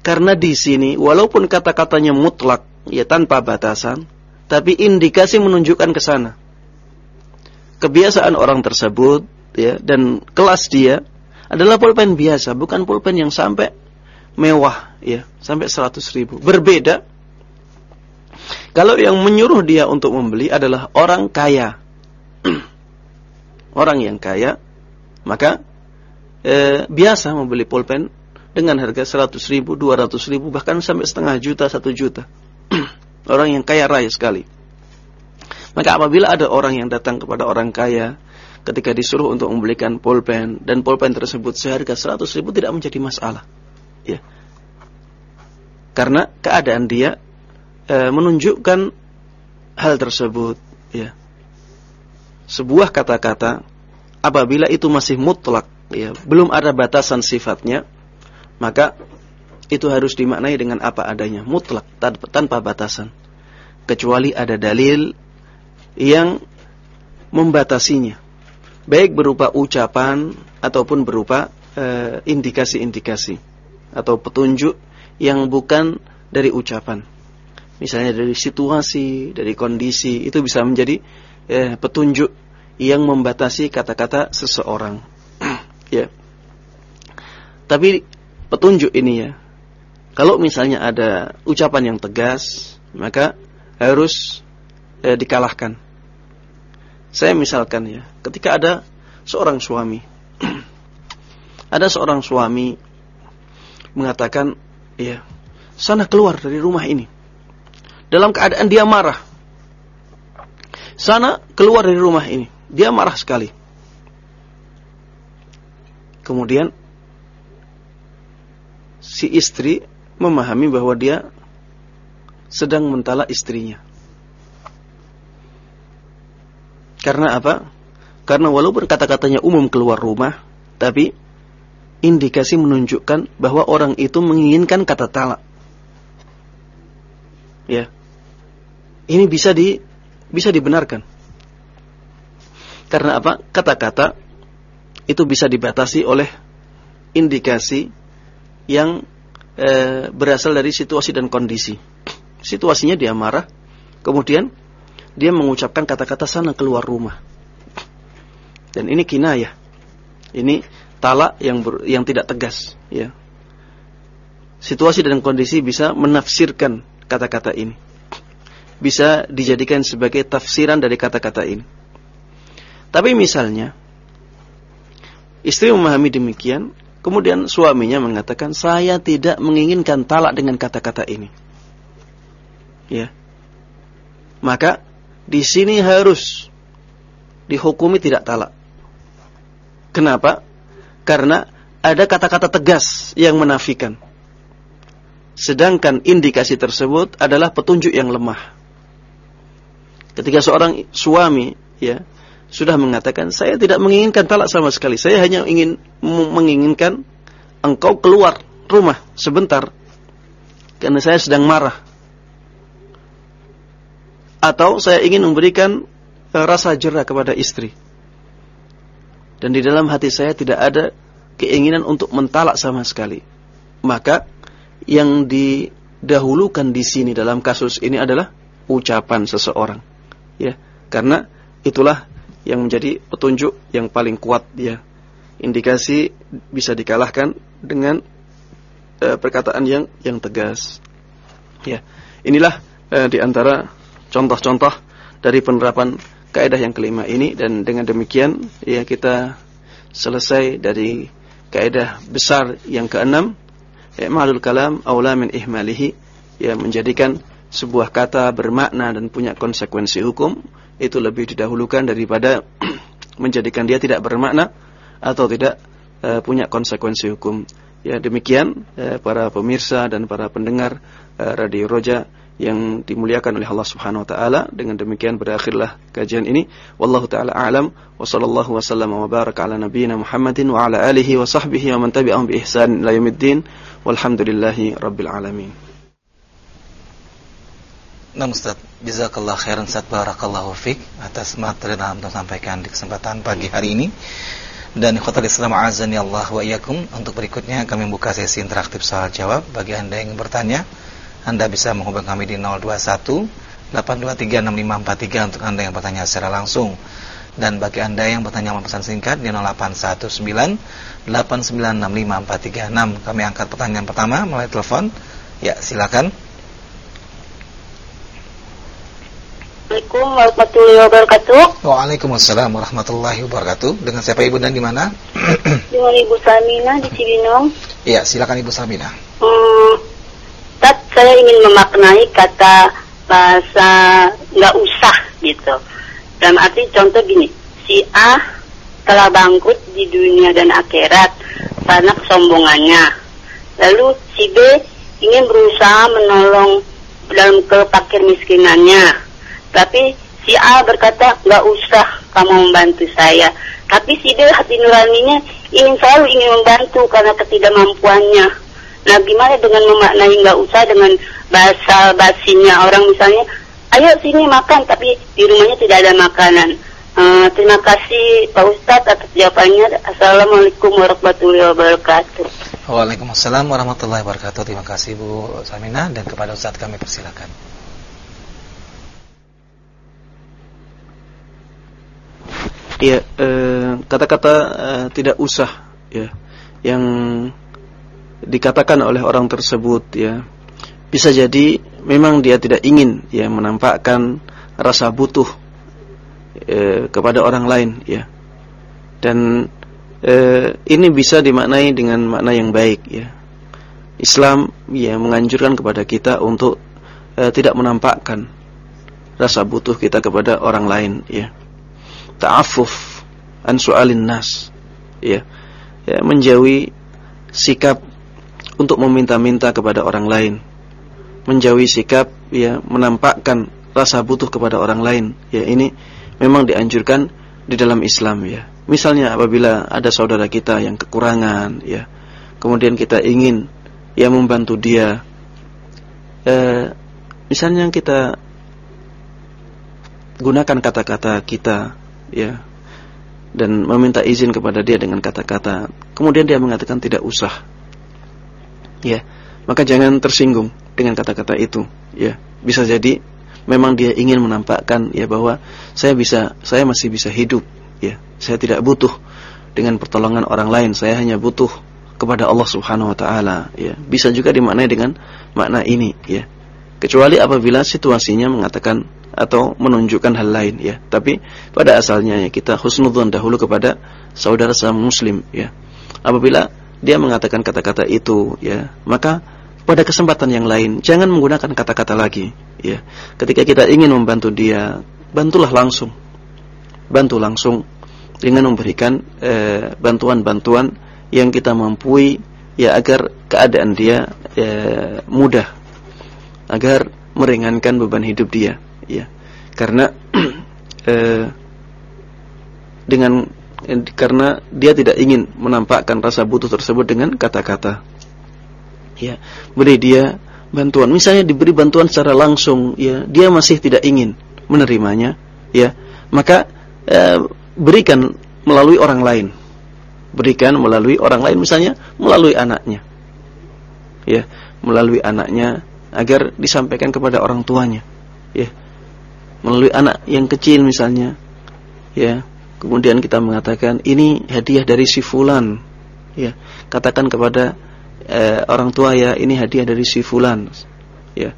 Speaker 1: Karena di sini walaupun kata-katanya mutlak, ya tanpa batasan, tapi indikasi menunjukkan ke sana. Kebiasaan orang tersebut ya dan kelas dia adalah pulpen biasa, bukan pulpen yang sampai mewah ya, sampai 100 ribu. Berbeda kalau yang menyuruh dia untuk membeli adalah orang kaya orang yang kaya maka e, biasa membeli pulpen dengan harga 100 ribu, 200 ribu, bahkan sampai setengah juta, satu juta. orang yang kaya raya sekali. Maka apabila ada orang yang datang kepada orang kaya ketika disuruh untuk membelikan pulpen dan pulpen tersebut seharga 100 ribu tidak menjadi masalah. Ya. Karena keadaan dia e, menunjukkan hal tersebut. Ya sebuah kata-kata apabila itu masih mutlak ya belum ada batasan sifatnya maka itu harus dimaknai dengan apa adanya mutlak tanpa batasan kecuali ada dalil yang membatasinya baik berupa ucapan ataupun berupa eh, indikasi-indikasi uh, atau petunjuk yang bukan dari ucapan misalnya dari situasi dari kondisi itu bisa menjadi eh, petunjuk yang membatasi kata-kata seseorang. ya. Tapi petunjuk ini ya, kalau misalnya ada ucapan yang tegas, maka harus eh, dikalahkan. Saya misalkan ya, ketika ada seorang suami, ada seorang suami mengatakan, ya, sana keluar dari rumah ini. Dalam keadaan dia marah, sana keluar dari rumah ini. Dia marah sekali. Kemudian si istri memahami bahwa dia sedang mentala istrinya. Karena apa? Karena walaupun kata-katanya umum keluar rumah, tapi indikasi menunjukkan bahwa orang itu menginginkan kata talak. Ya. Ini bisa di bisa dibenarkan. Karena apa? Kata-kata itu bisa dibatasi oleh indikasi yang e, berasal dari situasi dan kondisi. Situasinya dia marah, kemudian dia mengucapkan kata-kata sana keluar rumah. Dan ini kinayah. Ini talak yang ber, yang tidak tegas, ya. Situasi dan kondisi bisa menafsirkan kata-kata ini bisa dijadikan sebagai tafsiran dari kata-kata ini. Tapi misalnya istri memahami demikian, kemudian suaminya mengatakan saya tidak menginginkan talak dengan kata-kata ini. Ya. Maka di sini harus dihukumi tidak talak. Kenapa? Karena ada kata-kata tegas yang menafikan. Sedangkan indikasi tersebut adalah petunjuk yang lemah. Ketika seorang suami ya sudah mengatakan saya tidak menginginkan talak sama sekali. Saya hanya ingin menginginkan engkau keluar rumah sebentar karena saya sedang marah. Atau saya ingin memberikan eh, rasa jerah kepada istri. dan di dalam hati saya tidak ada keinginan untuk mentalak sama sekali. Maka yang didahulukan di sini dalam kasus ini adalah ucapan seseorang. Ya, karena itulah yang menjadi petunjuk yang paling kuat ya. Indikasi bisa dikalahkan dengan uh, perkataan yang yang tegas. Ya. Inilah uh, di antara contoh-contoh dari penerapan kaidah yang kelima ini. Dan dengan demikian ya kita selesai dari kaidah besar yang keenam i'malul kalam aula min ihmalihi. Ya menjadikan sebuah kata bermakna dan punya konsekuensi hukum. Itu lebih didahulukan daripada menjadikan dia tidak bermakna atau tidak uh, punya konsekuensi hukum. Ya demikian uh, para pemirsa dan para pendengar uh, Radio Roja yang dimuliakan oleh Allah Subhanahu wa taala. Dengan demikian berakhirlah kajian ini. Wallahu taala a'lam wa sallallahu wasallam wa baraka ala nabiyyina Muhammadin wa ala alihi wa sahbihi wa man tabi'ahum bi ihsan ila yaumiddin. Walhamdulillahi rabbil alamin.
Speaker 2: Nah Ustaz, jazakallah khairan Ustaz barakallahu fiq atas materi yang Anda sampaikan di kesempatan pagi hari ini. Dan khotul Islam azani Allah wa iyyakum. Untuk berikutnya kami membuka sesi interaktif soal jawab bagi Anda yang bertanya anda bisa menghubungi kami di 021 8236543 untuk Anda yang bertanya secara langsung. Dan bagi Anda yang bertanya melalui pesan singkat di 0819 896543. Kami angkat pertanyaan pertama melalui telepon. Ya, silakan.
Speaker 3: Assalamualaikum warahmatullahi wabarakatuh.
Speaker 2: Waalaikumsalam warahmatullahi wabarakatuh. Dengan siapa Ibu dan di mana?
Speaker 3: Dengan Ibu Samina di Cibinong.
Speaker 2: Iya, silakan Ibu Samina.
Speaker 3: Hmm, Tat, saya ingin memaknai kata bahasa nggak usah gitu. Dalam arti contoh gini, si A telah bangkrut di dunia dan akhirat karena kesombongannya. Lalu si B ingin berusaha menolong dalam kepakir miskinannya. Tapi si A berkata, nggak usah kamu membantu saya. Tapi si B hati nuraninya ingin selalu ingin membantu karena ketidakmampuannya. Nah, gimana dengan memaknai nggak usah dengan bahasa basinya orang misalnya, ayo sini makan, tapi di rumahnya tidak ada makanan. Uh, terima kasih Pak Ustadz atas jawabannya. Assalamualaikum warahmatullahi wabarakatuh.
Speaker 2: Waalaikumsalam warahmatullahi wabarakatuh. Terima kasih Bu Samina dan kepada Ustadz kami persilakan.
Speaker 1: Iya, eh, kata-kata eh, tidak usah ya yang dikatakan oleh orang tersebut ya. Bisa jadi memang dia tidak ingin ya menampakkan rasa butuh e, kepada orang lain ya. Dan e, ini bisa dimaknai dengan makna yang baik ya. Islam ya menganjurkan kepada kita untuk e, tidak menampakkan rasa butuh kita kepada orang lain ya. Ta'affuf an su'alin nas ya. Ya menjauhi sikap untuk meminta-minta kepada orang lain, menjauhi sikap ya menampakkan rasa butuh kepada orang lain. Ya ini memang dianjurkan di dalam Islam ya. Misalnya apabila ada saudara kita yang kekurangan ya, kemudian kita ingin ya membantu dia. Eh, misalnya kita gunakan kata-kata kita ya dan meminta izin kepada dia dengan kata-kata. Kemudian dia mengatakan tidak usah ya maka jangan tersinggung dengan kata-kata itu. Ya bisa jadi memang dia ingin menampakkan ya bahwa saya bisa saya masih bisa hidup. Ya saya tidak butuh dengan pertolongan orang lain. Saya hanya butuh kepada Allah Subhanahu wa taala. Ya bisa juga dimaknai dengan makna ini. Ya kecuali apabila situasinya mengatakan atau menunjukkan hal lain. Ya tapi pada asalnya ya kita husnudzon dahulu kepada saudara sama muslim. Ya apabila dia mengatakan kata-kata itu ya. Maka pada kesempatan yang lain jangan menggunakan kata-kata lagi ya. Ketika kita ingin membantu dia bantulah langsung. Bantu langsung dengan memberikan eh, bantuan-bantuan eh, yang kita mampu ya agar keadaan dia eh, mudah. Agar meringankan beban hidup dia ya. Karena eh, dengan karena dia tidak ingin menampakkan rasa butuh tersebut dengan kata-kata. Ya, beri dia bantuan. Misalnya diberi bantuan secara langsung, ya, dia masih tidak ingin menerimanya, ya. Maka eh, berikan melalui orang lain. Berikan melalui orang lain misalnya melalui anaknya. Ya, melalui anaknya agar disampaikan kepada orang tuanya. Ya. Melalui anak yang kecil misalnya. Ya. Kemudian kita mengatakan ini hadiah dari si fulan. Ya. Katakan kepada eh, orang tua ya ini hadiah dari si fulan. Ya.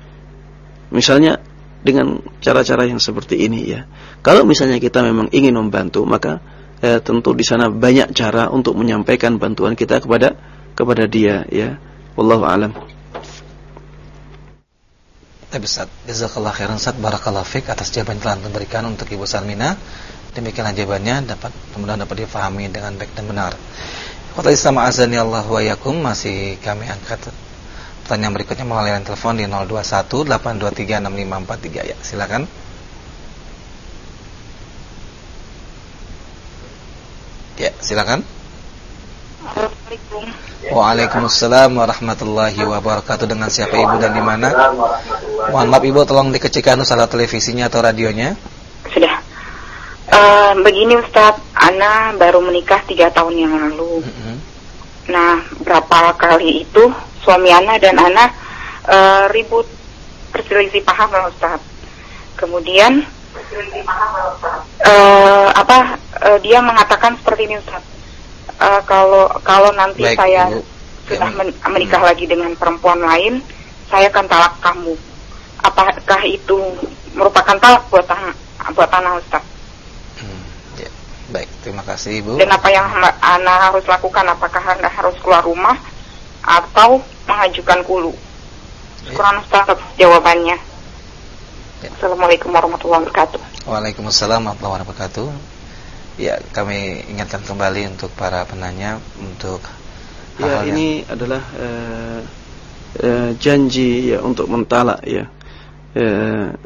Speaker 1: Misalnya dengan cara-cara yang seperti ini ya. Kalau misalnya kita memang ingin membantu, maka eh, tentu di sana banyak cara untuk menyampaikan bantuan kita kepada kepada dia ya. Wallahu alam.
Speaker 2: Tapi Ustaz, jazakallah khairan Ustaz, barakallahu fik atas jawaban yang telah memberikan untuk Ibu Sarmina. Demikianlah jawabannya dapat mudah-mudahan dapat difahami dengan baik dan benar. Kota Islam azani Allah wa yakum masih kami angkat pertanyaan berikutnya melalui telepon di 021 823 6543 ya. Silakan. Ya, silakan.
Speaker 4: Assalamualaikum.
Speaker 2: Waalaikumsalam warahmatullahi wabarakatuh. Dengan siapa ibu dan di mana? Mohon maaf ibu, tolong dikecilkan salah televisinya atau radionya.
Speaker 4: Uh, begini Ustaz, Ana baru menikah tiga tahun yang lalu. Mm -hmm. Nah, berapa kali itu suami Ana dan Ana uh, ribut perselisih paham lah Ustaz. Kemudian uh, apa uh, dia mengatakan seperti ini Ustaz. Uh, kalau kalau nanti Baik, saya Ibu. sudah men menikah hmm. lagi dengan perempuan lain, saya akan talak kamu. Apakah itu merupakan talak buat tanah buat tanah Ustaz?
Speaker 2: Baik, terima kasih Ibu.
Speaker 4: Dan apa yang Ana harus lakukan? Apakah Anda harus keluar rumah atau mengajukan kulu? Kurang ya. Ustaz jawabannya. Ya. Assalamualaikum warahmatullahi wabarakatuh.
Speaker 2: Waalaikumsalam warahmatullahi wabarakatuh. Ya, kami ingatkan kembali untuk para penanya untuk
Speaker 1: Ya, ini yang... adalah uh, uh, janji ya untuk mentalak ya. Uh,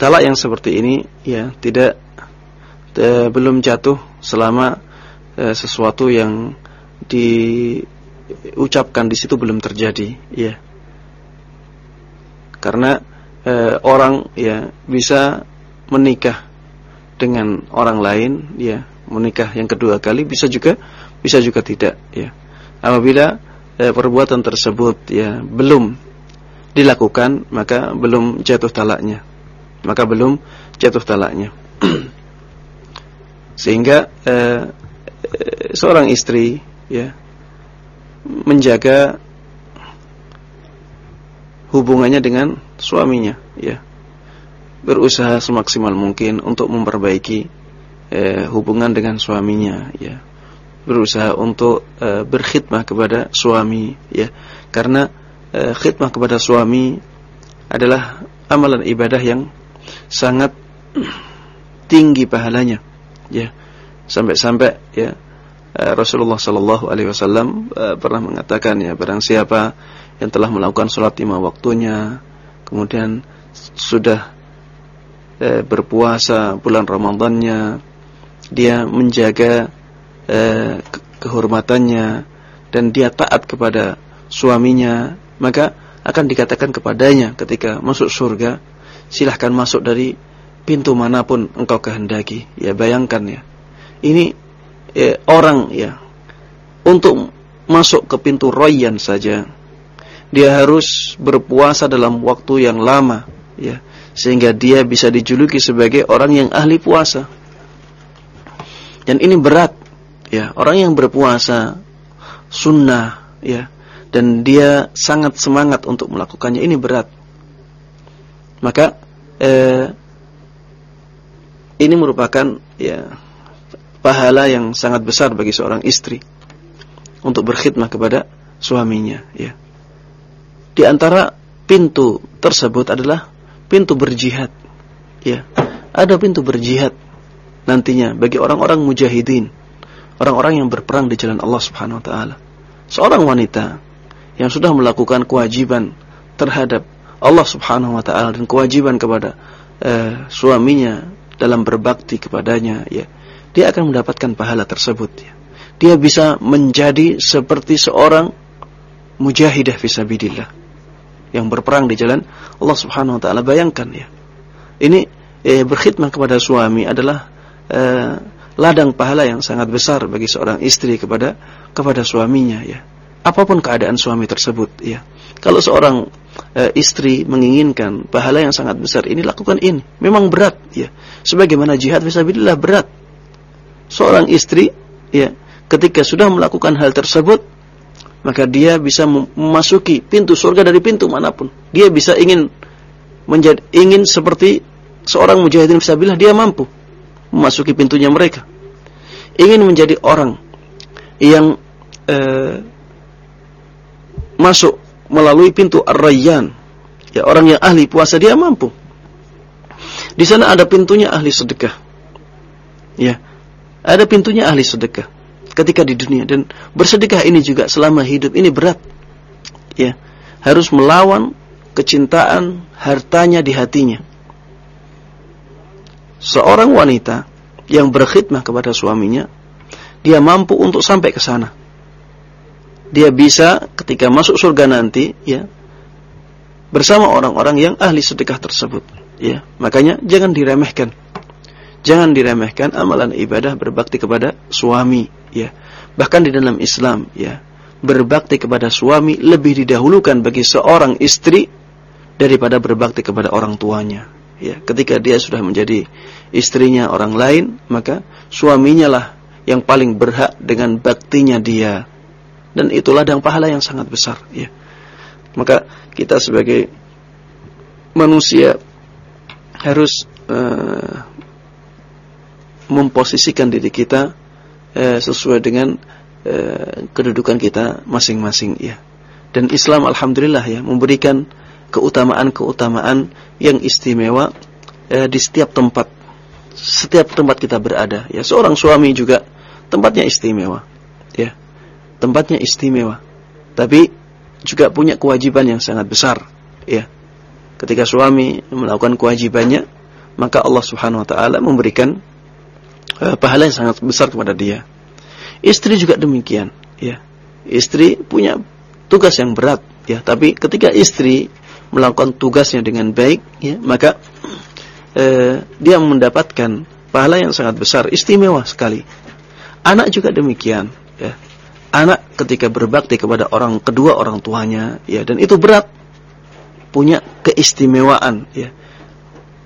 Speaker 1: talak yang seperti ini ya tidak uh, belum jatuh selama uh, sesuatu yang diucapkan di situ belum terjadi ya. Karena e, orang ya bisa menikah dengan orang lain ya menikah yang kedua kali bisa juga bisa juga tidak ya apabila e, perbuatan tersebut ya belum dilakukan maka belum jatuh talaknya maka belum jatuh talaknya sehingga e, seorang istri ya menjaga hubungannya dengan suaminya ya. Berusaha semaksimal mungkin untuk memperbaiki eh, hubungan dengan suaminya ya. Berusaha untuk eh, berkhidmah kepada suami ya. Karena eh, khidmah kepada suami adalah amalan ibadah yang sangat tinggi pahalanya ya. Sampai-sampai ya eh, Rasulullah sallallahu alaihi wasallam eh, pernah mengatakan ya barang siapa yang telah melakukan sholat lima waktunya, kemudian sudah e, berpuasa bulan Ramadannya, dia menjaga kehormatannya dan dia taat kepada suaminya, maka akan dikatakan kepadanya ketika masuk surga, silahkan masuk dari pintu mana pun engkau kehendaki. Ya bayangkan ya, ini e, orang ya untuk masuk ke pintu royan saja dia harus berpuasa dalam waktu yang lama ya sehingga dia bisa dijuluki sebagai orang yang ahli puasa. Dan ini berat ya orang yang berpuasa sunnah ya dan dia sangat semangat untuk melakukannya. Ini berat. Maka eh, ini merupakan ya pahala yang sangat besar bagi seorang istri untuk berkhidmah kepada suaminya ya di antara pintu tersebut adalah pintu berjihad. Ya, ada pintu berjihad nantinya bagi orang-orang mujahidin, orang-orang yang berperang di jalan Allah Subhanahu wa taala. Seorang wanita yang sudah melakukan kewajiban terhadap Allah Subhanahu wa taala dan kewajiban kepada uh, suaminya dalam berbakti kepadanya, ya. Dia akan mendapatkan pahala tersebut, ya. Dia bisa menjadi seperti seorang mujahidah fisabilillah yang berperang di jalan Allah Subhanahu wa taala. Bayangkan ya. Ini eh, berkhidmat kepada suami adalah eh, ladang pahala yang sangat besar bagi seorang istri kepada kepada suaminya ya. Apa pun keadaan suami tersebut ya. Kalau seorang e, istri menginginkan pahala yang sangat besar ini lakukan ini. Memang berat ya. Sebagaimana jihad fisabilillah berat. Seorang istri ya ketika sudah melakukan hal tersebut maka dia bisa memasuki pintu surga dari pintu mana pun. Dia bisa ingin menjadi ingin seperti seorang mujahidin fisabilillah dia mampu memasuki pintunya mereka. Ingin menjadi orang yang eh, masuk melalui pintu Ar-Rayyan. Ya, orang yang ahli puasa dia mampu. Di sana ada pintunya ahli sedekah. Ya. Ada pintunya ahli sedekah ketika di dunia dan bersedekah ini juga selama hidup ini berat. Ya. Harus melawan kecintaan hartanya di hatinya. Seorang wanita yang berkhidmah kepada suaminya, dia mampu untuk sampai ke sana dia bisa ketika masuk surga nanti ya bersama orang-orang yang ahli sedekah tersebut ya. Makanya jangan diremehkan. Jangan diremehkan amalan ibadah berbakti kepada suami ya. Bahkan di dalam Islam ya berbakti kepada suami lebih didahulukan bagi seorang istri daripada berbakti kepada orang tuanya ya. Ketika dia sudah menjadi istrinya orang lain maka suaminya lah yang paling berhak dengan baktinya dia dan itu ladang pahala yang sangat besar ya. Maka kita sebagai manusia harus uh, memposisikan diri kita uh, sesuai dengan uh, kedudukan kita masing-masing ya. Dan Islam alhamdulillah ya memberikan keutamaan-keutamaan yang istimewa uh, di setiap tempat setiap tempat kita berada. Ya seorang suami juga tempatnya istimewa ya tempatnya istimewa. Tapi juga punya kewajiban yang sangat besar, ya. Ketika suami melakukan kewajibannya, maka Allah Subhanahu wa taala memberikan uh, pahala yang sangat besar kepada dia. Istri juga demikian, ya. Istri punya tugas yang berat, ya, tapi ketika istri melakukan tugasnya dengan baik, ya, maka uh, dia mendapatkan pahala yang sangat besar, istimewa sekali. Anak juga demikian, ya anak ketika berbakti kepada orang kedua orang tuanya ya dan itu berat. Punya keistimewaan ya.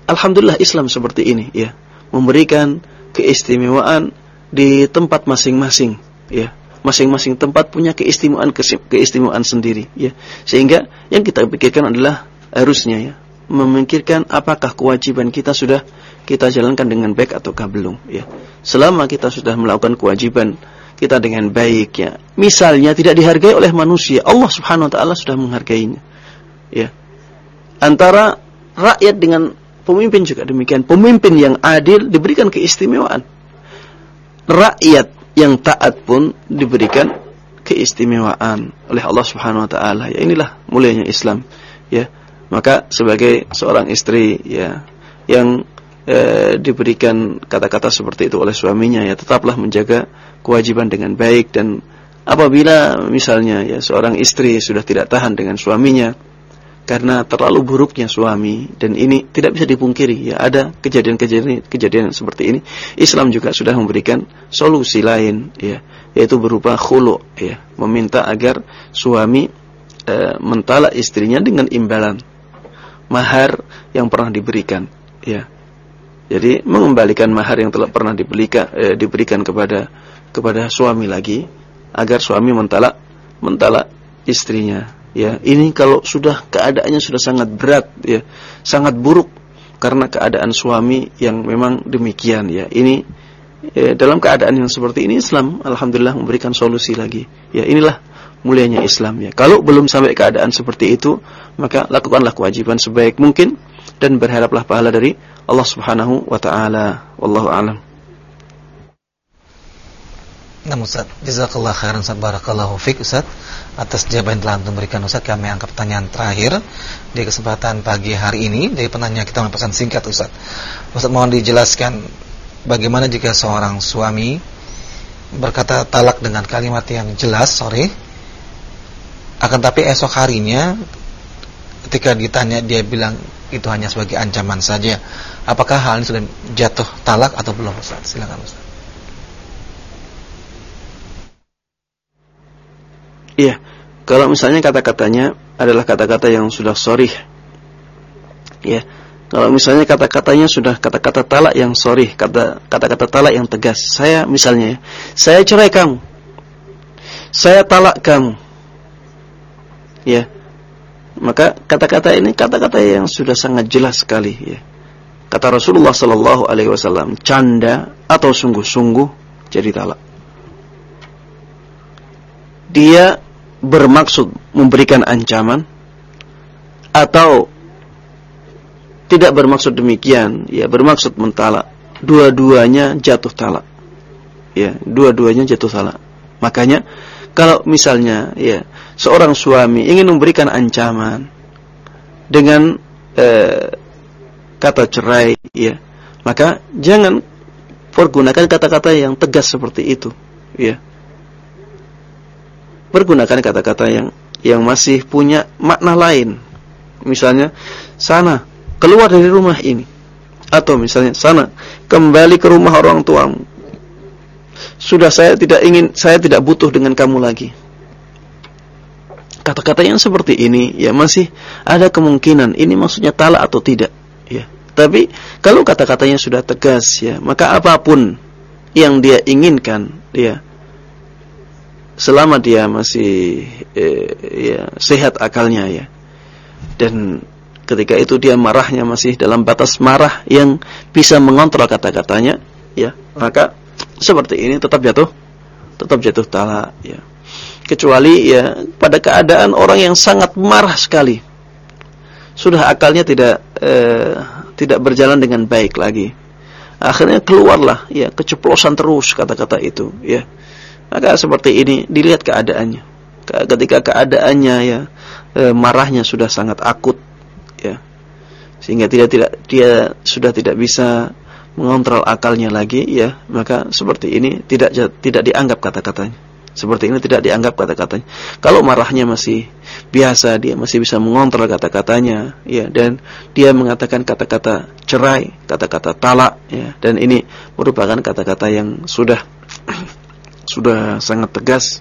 Speaker 1: Alhamdulillah Islam seperti ini ya. Memberikan keistimewaan di tempat masing-masing ya. Masing-masing tempat punya keistimewaan keistimewaan sendiri ya. Sehingga yang kita pikirkan adalah harusnya ya. Memikirkan apakah kewajiban kita sudah kita jalankan dengan baik ataukah belum ya. Selama kita sudah melakukan kewajiban kita dengan baik ya. Misalnya tidak dihargai oleh manusia, Allah Subhanahu wa taala sudah menghargainya. Ya. Antara rakyat dengan pemimpin juga demikian. Pemimpin yang adil diberikan keistimewaan. Rakyat yang taat pun diberikan keistimewaan oleh Allah Subhanahu wa taala. Ya inilah mulianya Islam, ya. Maka sebagai seorang istri ya yang e, diberikan kata-kata seperti itu oleh suaminya ya tetaplah menjaga kewajiban dengan baik dan apabila misalnya ya seorang istri sudah tidak tahan dengan suaminya karena terlalu buruknya suami dan ini tidak bisa dipungkiri ya ada kejadian-kejadian kejadian seperti ini Islam juga sudah memberikan solusi lain ya yaitu berupa khulu ya meminta agar suami e, mentalak istrinya dengan imbalan mahar yang pernah diberikan ya jadi mengembalikan mahar yang telah pernah diberikan e, diberikan kepada kepada suami lagi agar suami mentalak mentalak istrinya ya. Ini kalau sudah keadaannya sudah sangat berat ya sangat buruk karena keadaan suami yang memang demikian ya. Ini ya, dalam keadaan yang seperti ini Islam alhamdulillah memberikan solusi lagi ya. Inilah mulianya Islam ya. Kalau belum sampai keadaan seperti itu maka lakukanlah kewajiban sebaik mungkin dan berharaplah pahala dari Allah Subhanahu wa taala wallahu alam
Speaker 2: Nah Ustaz, jazakallah khairan Ustaz barakallahu fiik Ustaz atas jawaban telah Antum berikan Ustaz. Kami angkat pertanyaan terakhir di kesempatan pagi hari ini dari penanya kita pesan singkat Ustaz. Ustaz mohon dijelaskan bagaimana jika seorang suami berkata talak dengan kalimat yang jelas, sorry, akan tapi esok harinya ketika ditanya dia bilang itu hanya sebagai ancaman saja. Apakah hal ini sudah jatuh talak atau belum Ustaz? Silakan Ustaz.
Speaker 1: Iya, kalau misalnya kata-katanya adalah kata-kata yang sudah sorry. Ya, kalau misalnya kata-katanya sudah kata-kata talak yang sorry, kata-kata talak yang tegas. Saya misalnya, ya, saya cerai kamu. Saya talak kamu. Ya, maka kata-kata ini kata-kata yang sudah sangat jelas sekali ya. Kata Rasulullah sallallahu alaihi wasallam, canda atau sungguh-sungguh jadi talak. Dia bermaksud memberikan ancaman atau tidak bermaksud demikian, ya bermaksud mentalak. Dua-duanya jatuh talak. Ya, dua-duanya jatuh talak. Makanya kalau misalnya ya seorang suami ingin memberikan ancaman dengan eh, kata cerai ya maka jangan pergunakan kata-kata yang tegas seperti itu ya. Pergunakan kata-kata yang yang masih punya makna lain. Misalnya sana keluar dari rumah ini. Atau misalnya sana kembali ke rumah orang tuamu sudah saya tidak ingin saya tidak butuh dengan kamu lagi kata-kata yang seperti ini ya masih ada kemungkinan ini maksudnya talak atau tidak ya. Tapi kalau kata-katanya sudah tegas ya, maka apa pun yang dia inginkan ya selama dia masih eh, ya sehat akalnya ya. Dan ketika itu dia marahnya masih dalam batas marah yang bisa mengontrol kata-katanya ya, maka seperti ini tetap jatuh tetap jatuh talak ya. Kecuali ya pada keadaan orang yang sangat marah sekali. Sudah akalnya tidak eh, tidak berjalan dengan baik lagi. Akhirnya keluarlah ya keceplosan terus kata-kata itu ya. Maka seperti ini dilihat keadaannya. Ketika keadaannya ya e, marahnya sudah sangat akut ya. Sehingga tidak tidak dia sudah tidak bisa mengontrol akalnya lagi ya, maka seperti ini tidak tidak dianggap kata-katanya. Seperti ini tidak dianggap kata-katanya. Kalau marahnya masih biasa, dia masih bisa mengontrol kata-katanya, ya, dan dia mengatakan kata-kata cerai, kata-kata talak, ya, dan ini merupakan kata-kata yang sudah sudah sangat tegas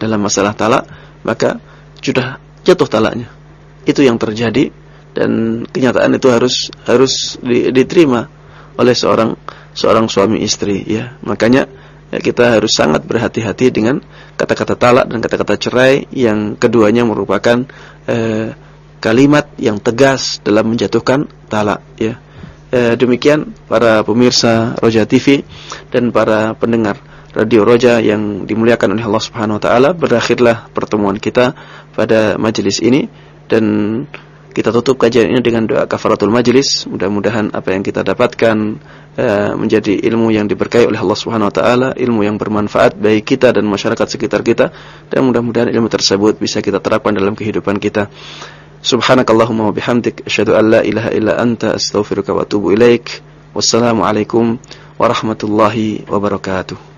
Speaker 1: dalam masalah talak, maka sudah jatuh talaknya. Itu yang terjadi dan kenyataan itu harus harus diterima oleh seorang seorang suami istri, ya. Makanya ya, kita harus sangat berhati-hati dengan kata-kata talak dan kata-kata cerai yang keduanya merupakan eh, kalimat yang tegas dalam menjatuhkan talak ya. Eh, demikian para pemirsa Roja TV dan para pendengar Radio Roja yang dimuliakan oleh Allah Subhanahu wa taala berakhirlah pertemuan kita pada majelis ini dan kita tutup kajian ini dengan doa kafaratul majlis. Mudah-mudahan apa yang kita dapatkan uh, menjadi ilmu yang diberkahi oleh Allah Subhanahu wa taala, ilmu yang bermanfaat bagi kita dan masyarakat sekitar kita dan mudah-mudahan ilmu tersebut bisa kita terapkan dalam kehidupan kita. Subhanakallahumma wa bihamdik asyhadu an la ilaha illa anta astaghfiruka wa atubu ilaik. Wassalamualaikum warahmatullahi wabarakatuh.